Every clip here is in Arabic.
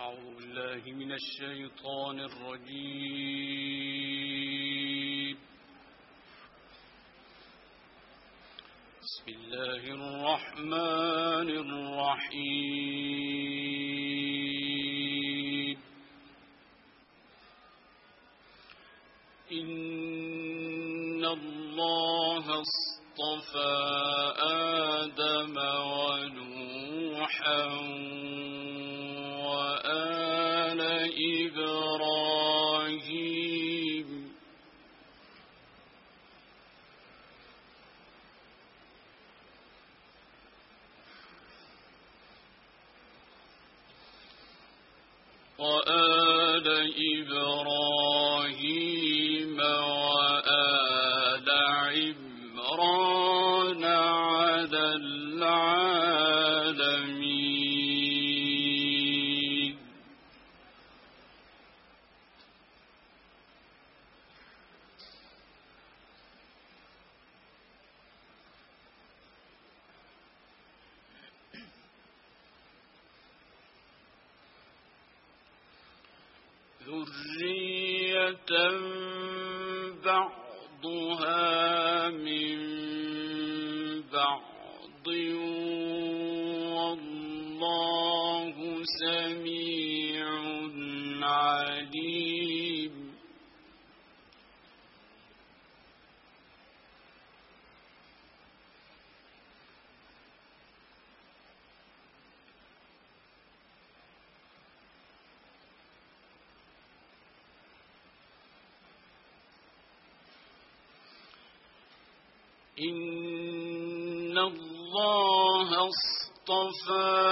أعوذ بالله من الشيطان الرجيم. بسم الله الرحمن الرحيم. إن الله اصطفى آدم ونوحا إبراهيم إن الله اصطفى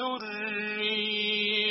ذرية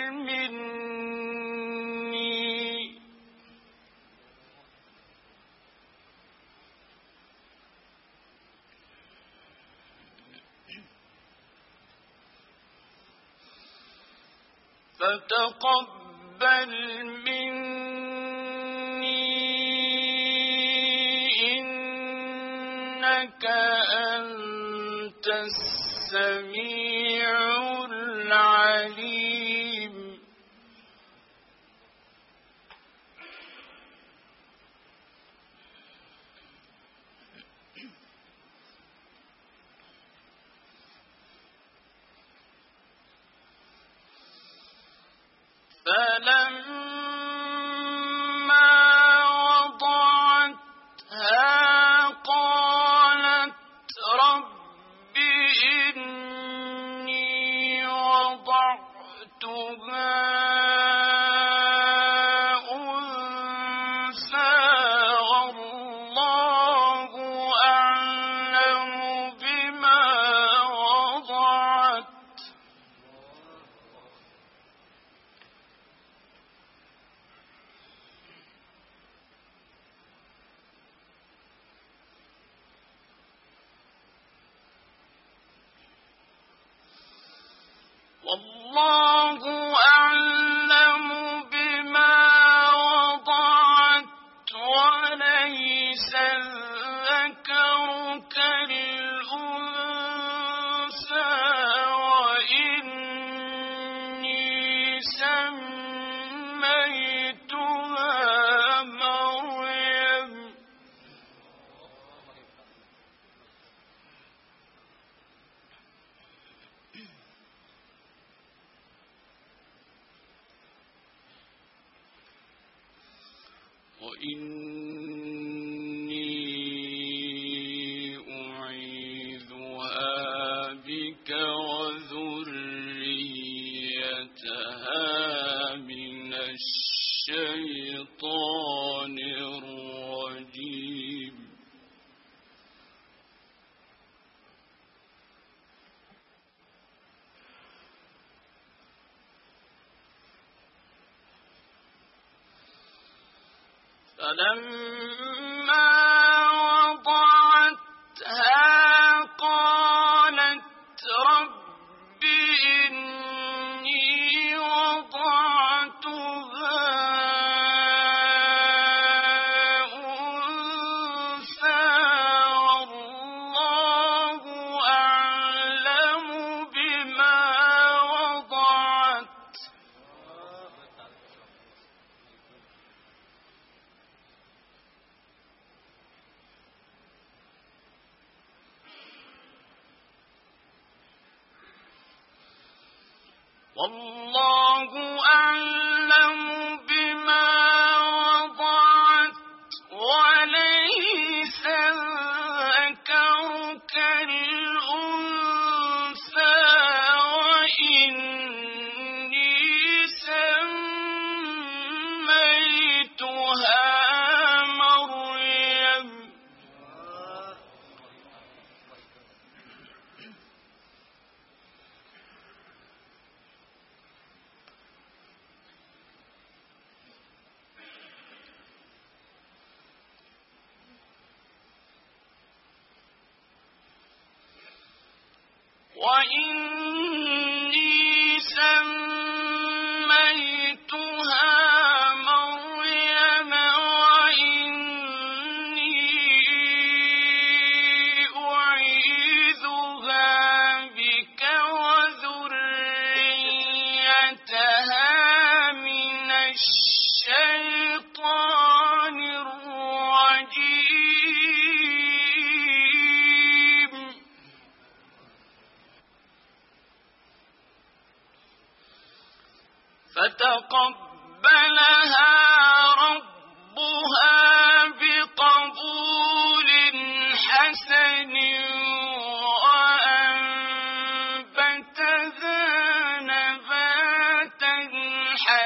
فتقبل والله Um. والله يشاء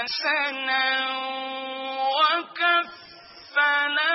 بغير حساب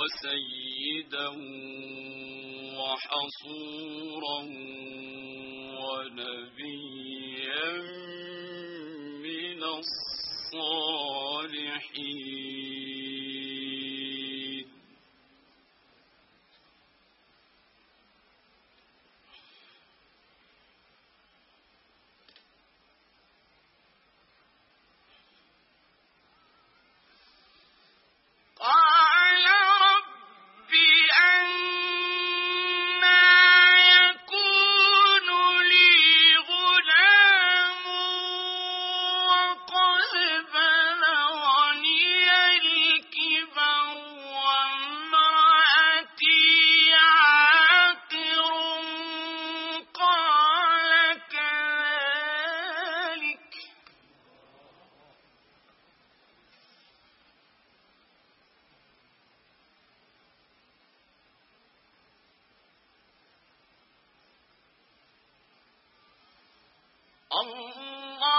وسيدا وحصورا ونبيا من الصالحين. الله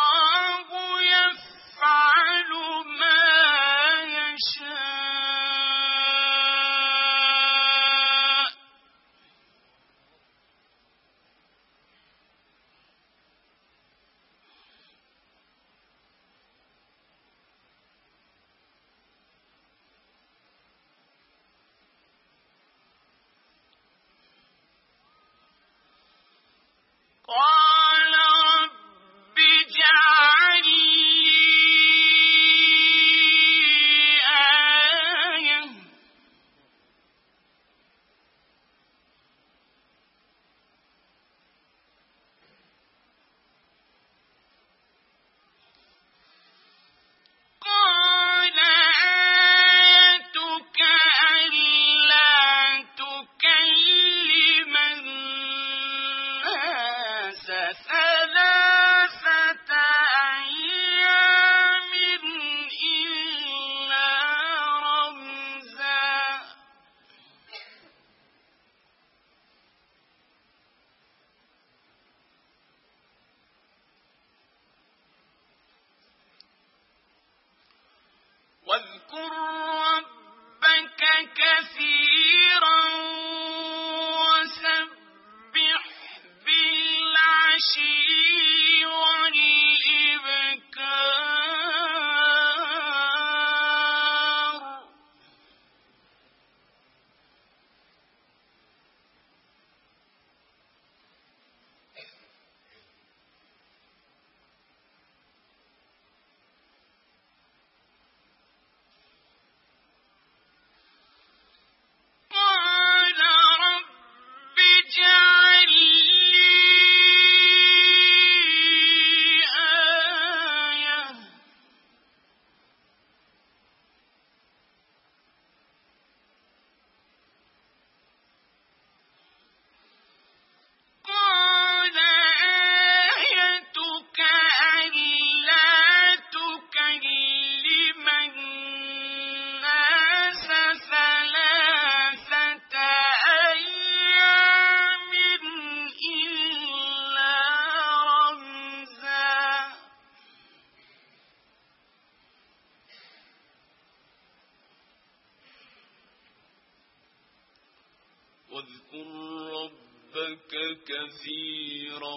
كثيرا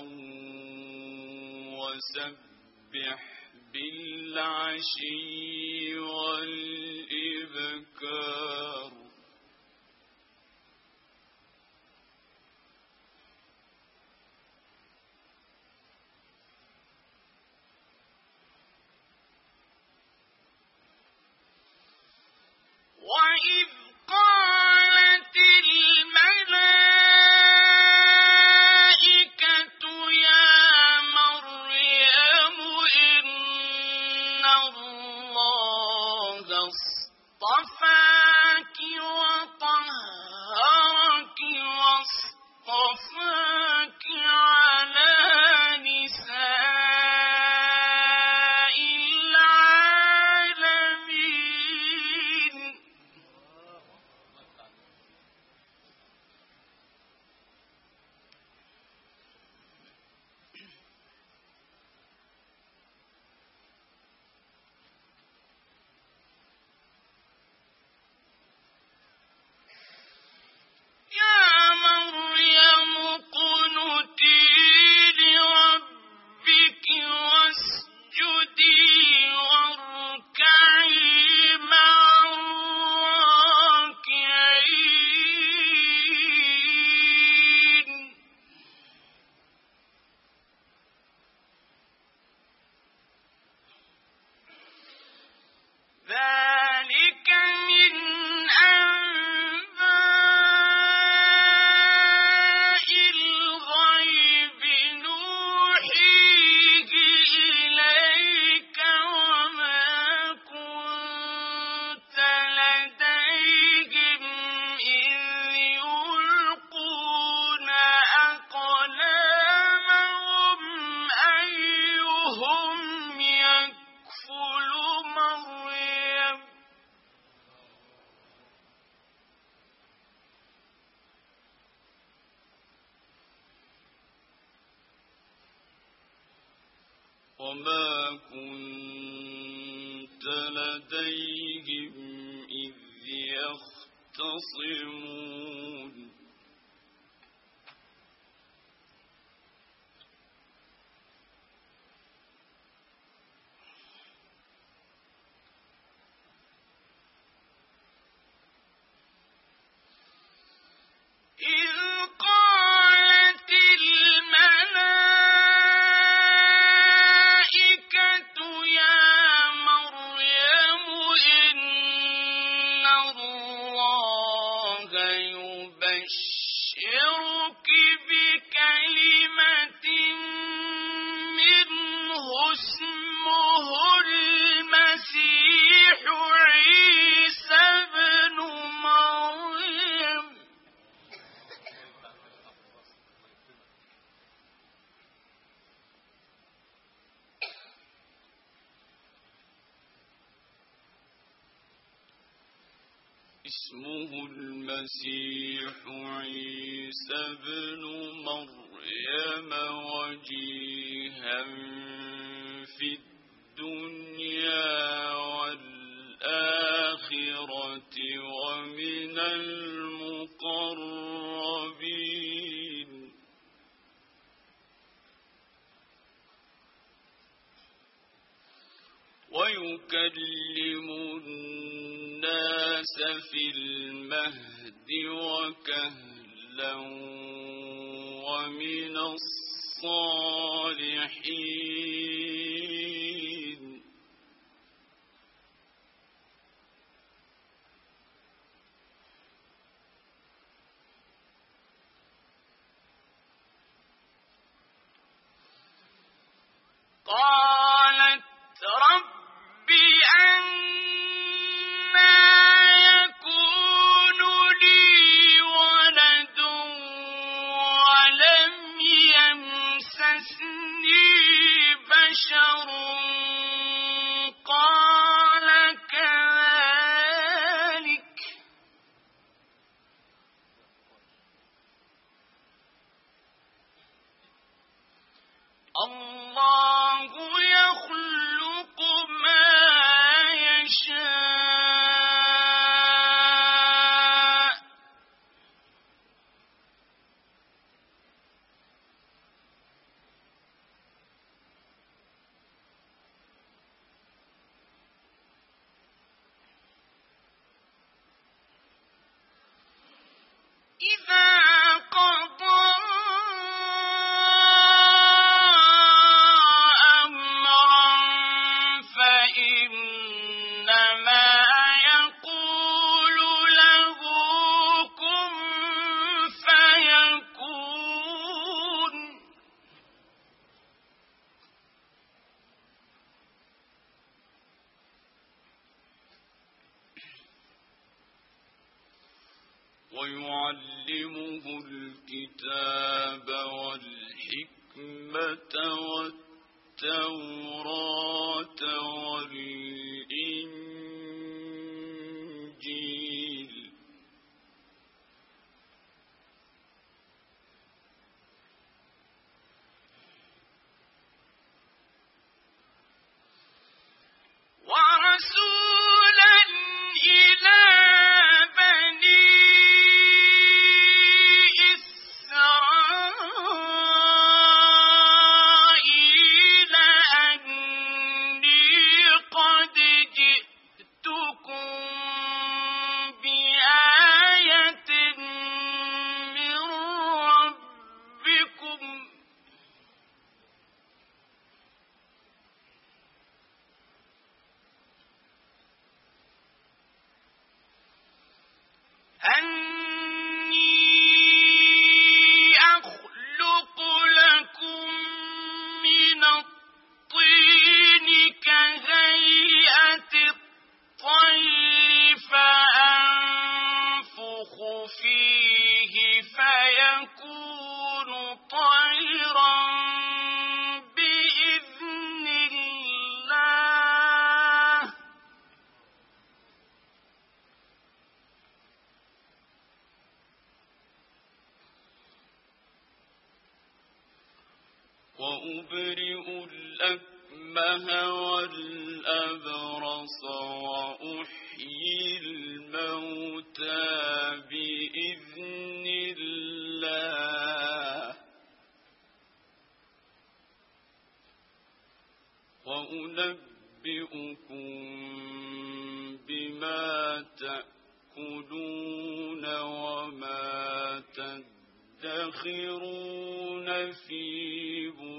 وسبح بالعشي والإبكار. وإذ وما كنت لديهم إذ يختصمون. ويبشرك بكلمة المسيح عيسى ابن مريم وجيها في الدنيا والآخرة ومن المقربين. ويكلم الناس الناس في المهد وكهلا ومن الصالحين. ويعلمه الكتاب والحكمة والتوراة والإنجيل وأبرئ الأكمه والأبرص وأحيي الموتى بإذن الله. وأنبئكم بما تأكلون وما تدخرون في بيوتكم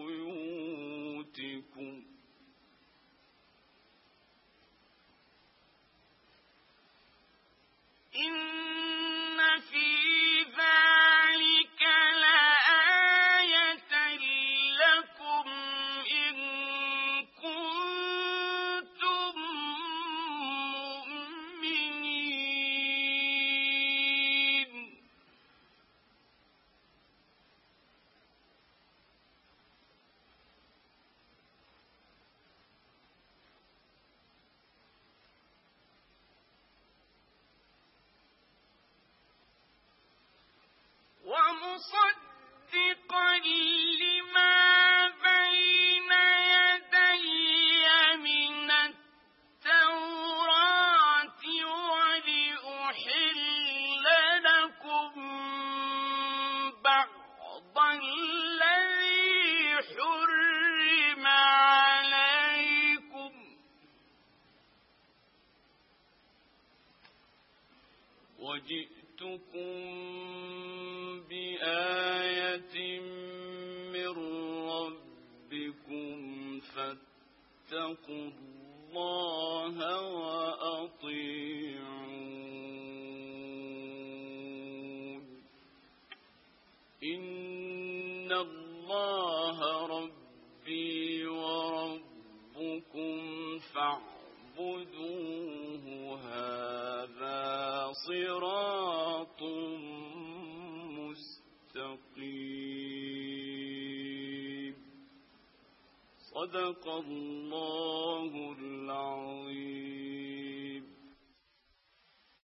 إن في وجئتكم بآية من ربكم فاتقوا الله وأطيعون صدق الله